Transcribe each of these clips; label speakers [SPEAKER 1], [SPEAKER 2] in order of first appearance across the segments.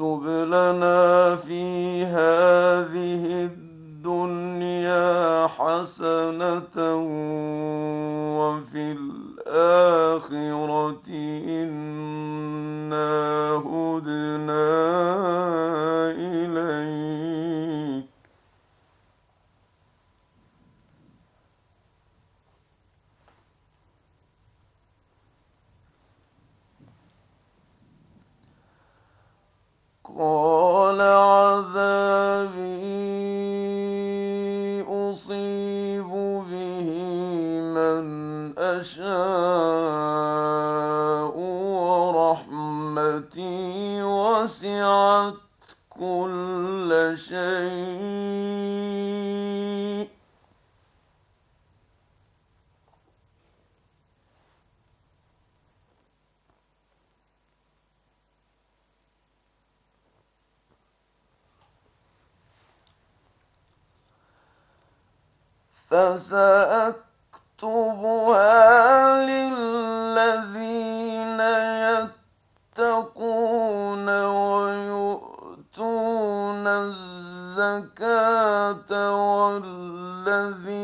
[SPEAKER 1] واكتب لنا في هذه الدنيا حسنة وفي الآخرة إنا هدنا إليك. قال عذابي أصيب به من أشاء ورحمتي وسعت كل شيء. فسأكتبها للذين يتقون ويؤتون الزكاة والذين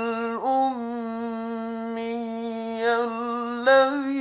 [SPEAKER 1] الأمي الذي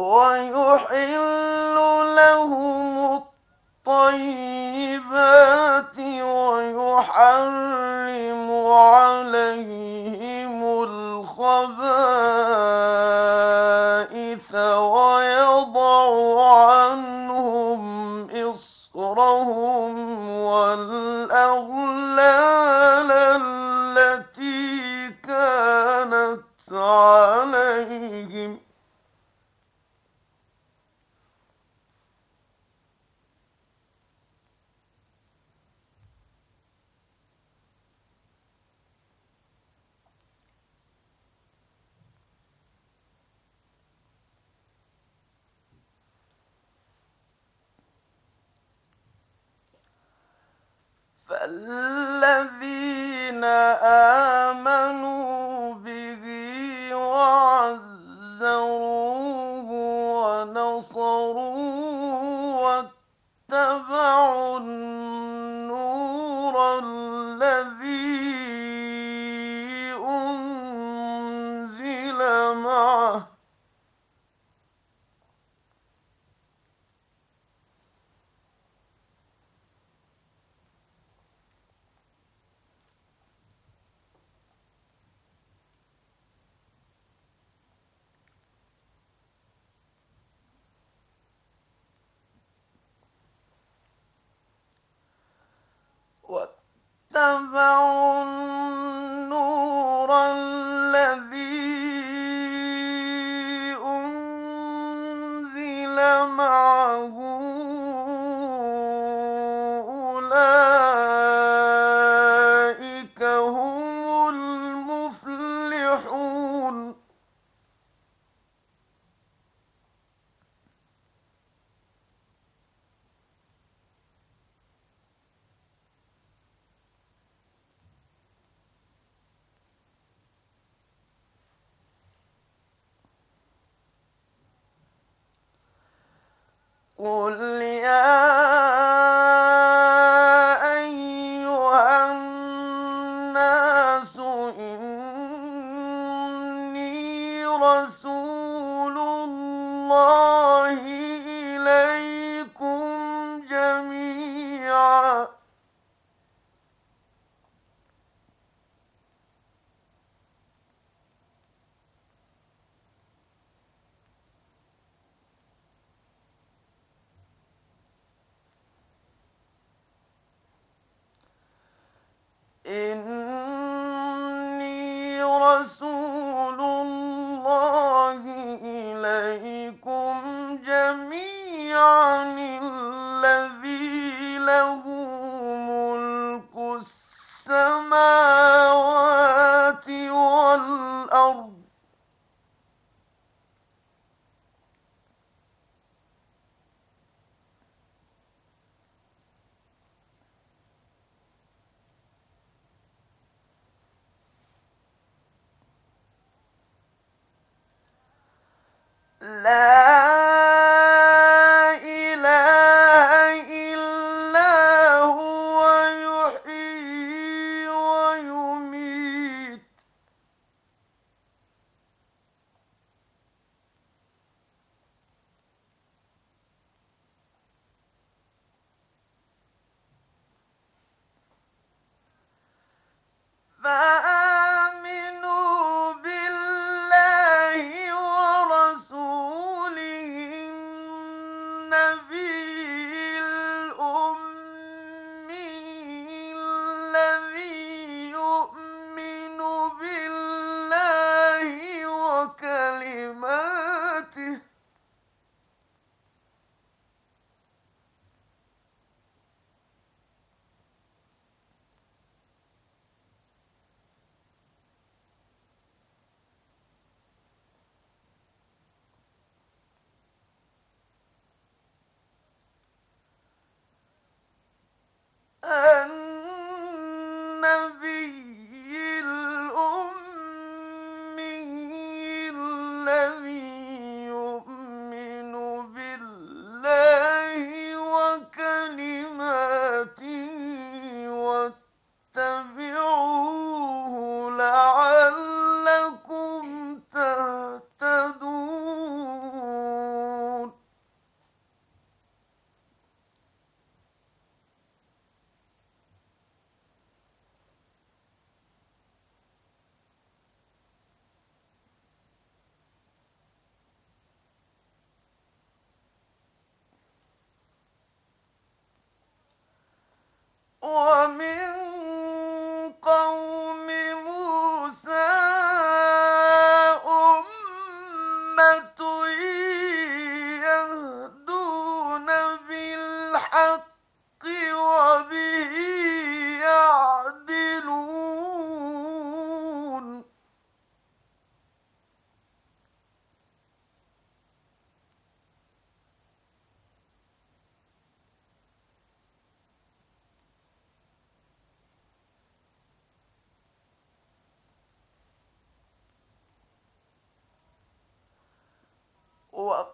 [SPEAKER 1] ويحل لهم الطيبات ويحرم عليهم الخبائث ويضع عنهم إصرهم والأغلال الذين آمنوا اتبعوا قل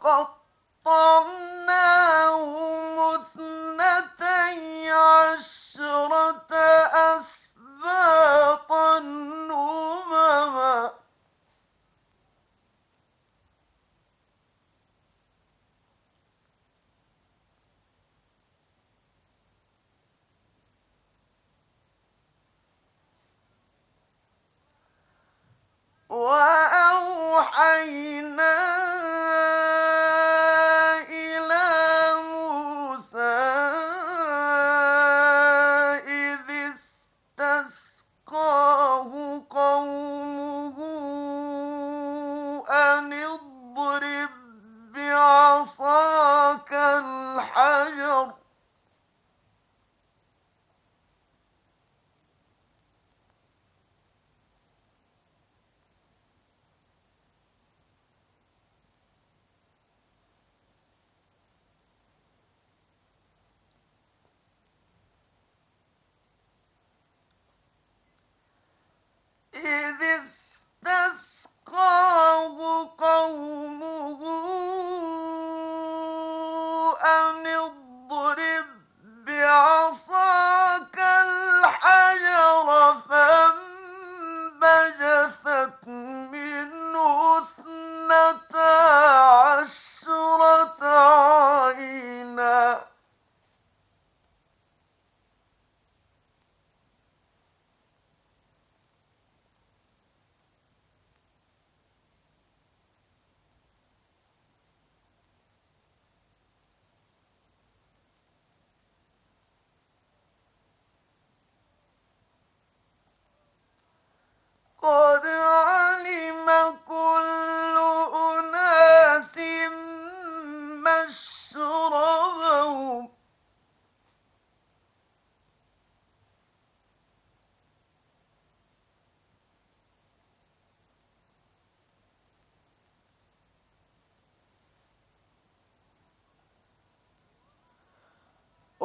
[SPEAKER 1] Well,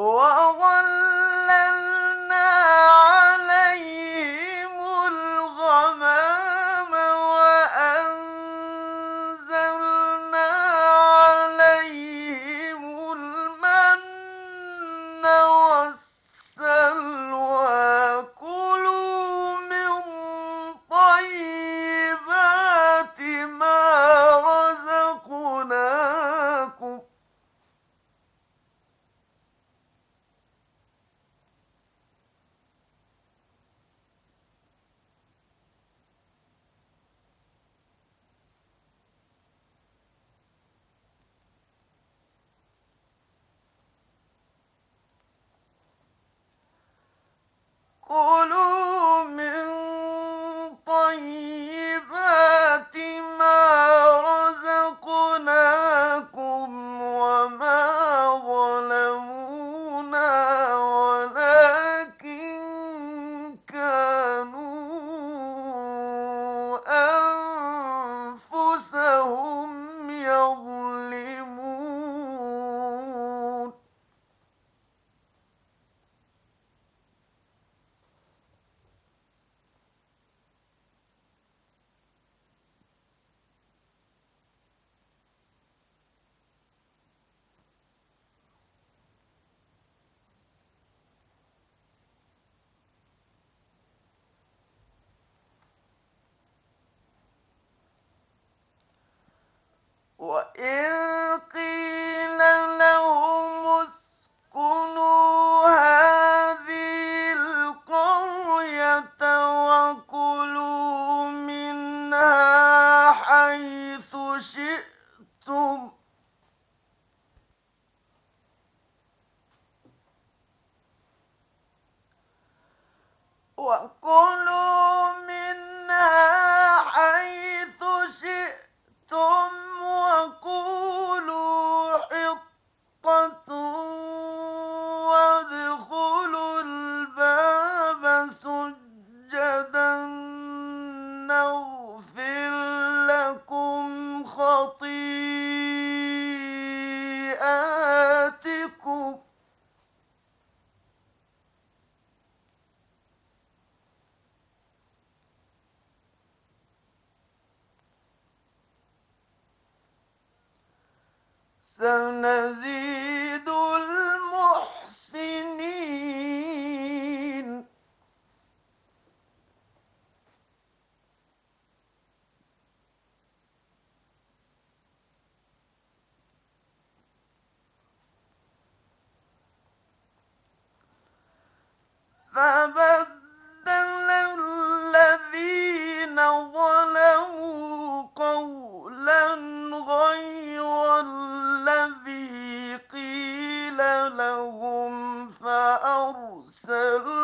[SPEAKER 1] Whoa! كلوا Sometimes لهم فأرسلوا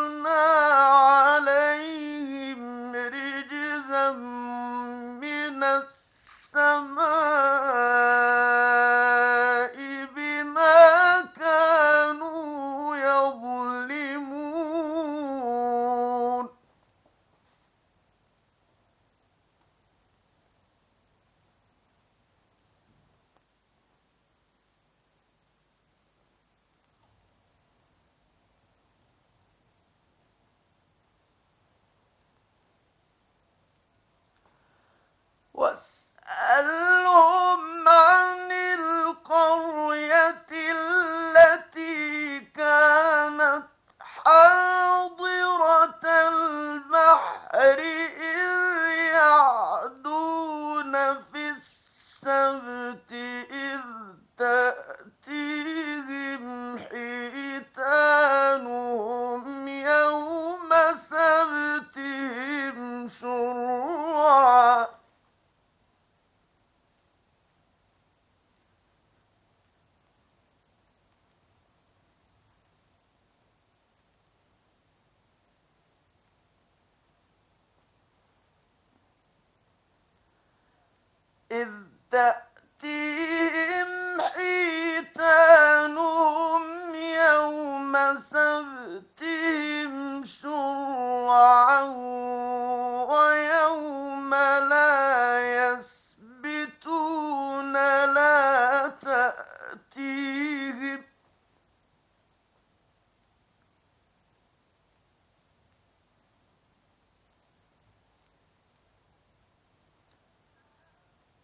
[SPEAKER 1] تأتيهم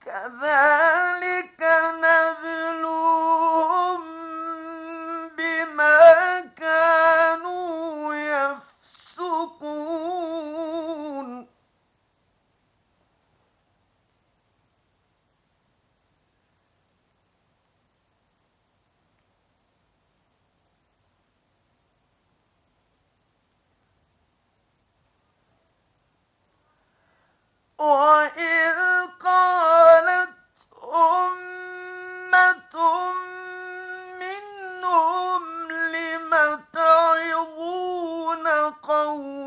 [SPEAKER 1] كذلك قوما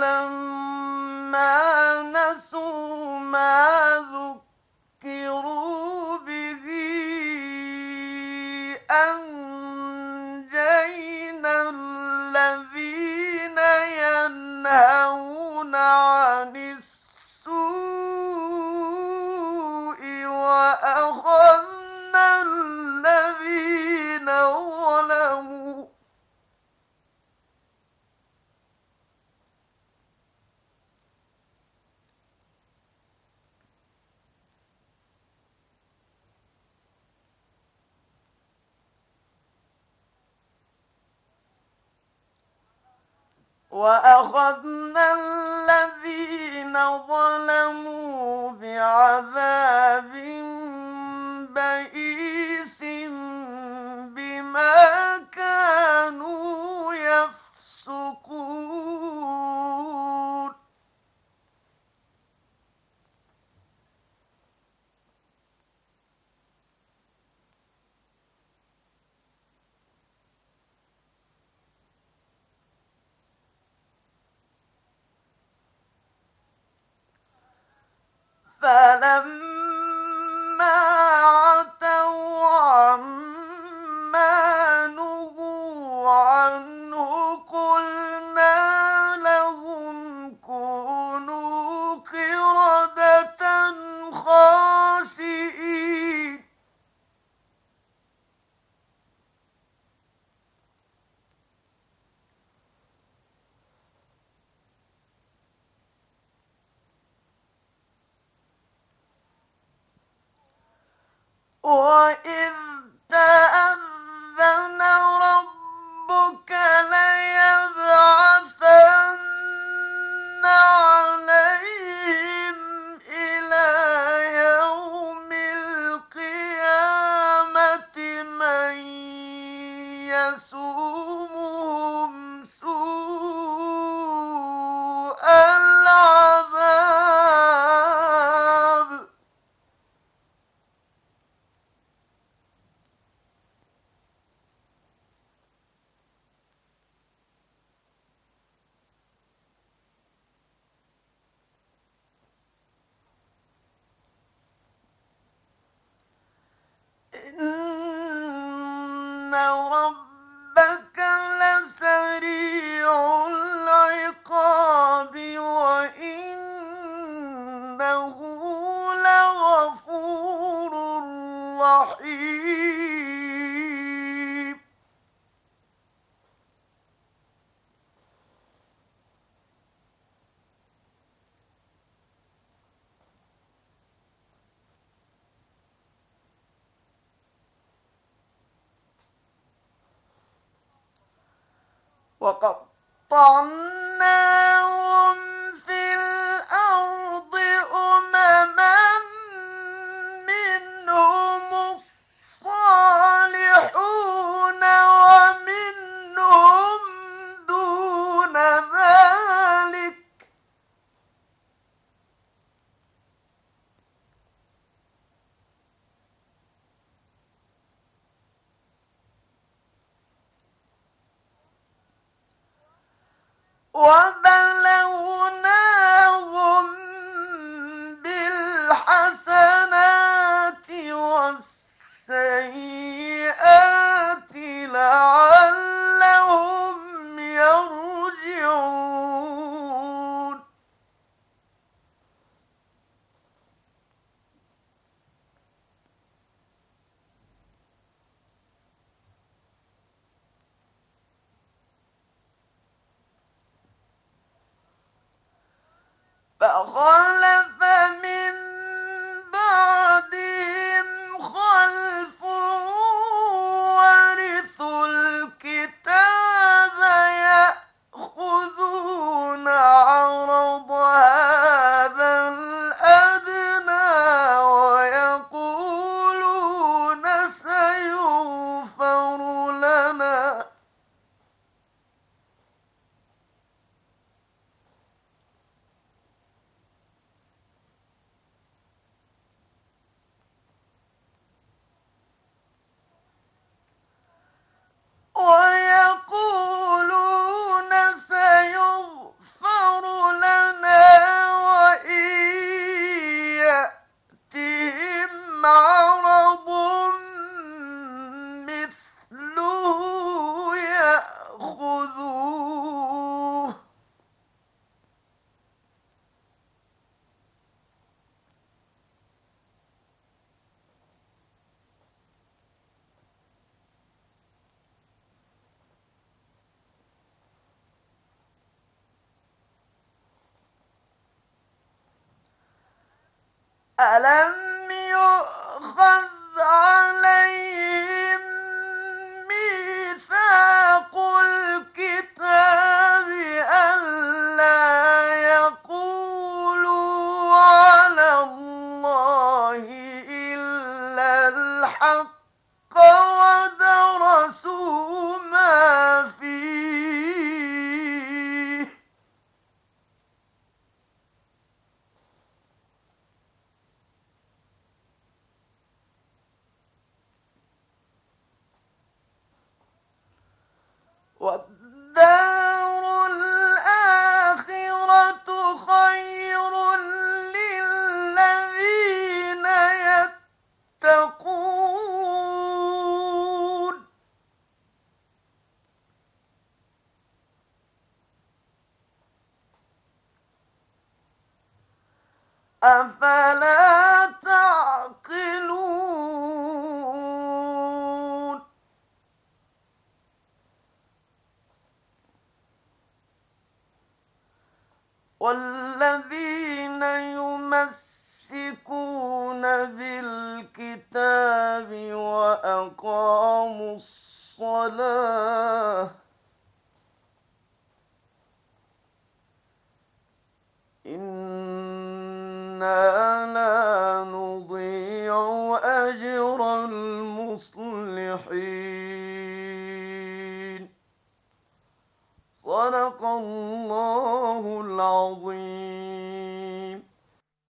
[SPEAKER 1] Salam. وأخذنا الذين ظلموا بعذابهم فلما وقطعناهم oh أفلا تعقلون؟ والذين يمسكون بالكتاب وأقاموا الصلاة الله العظيم.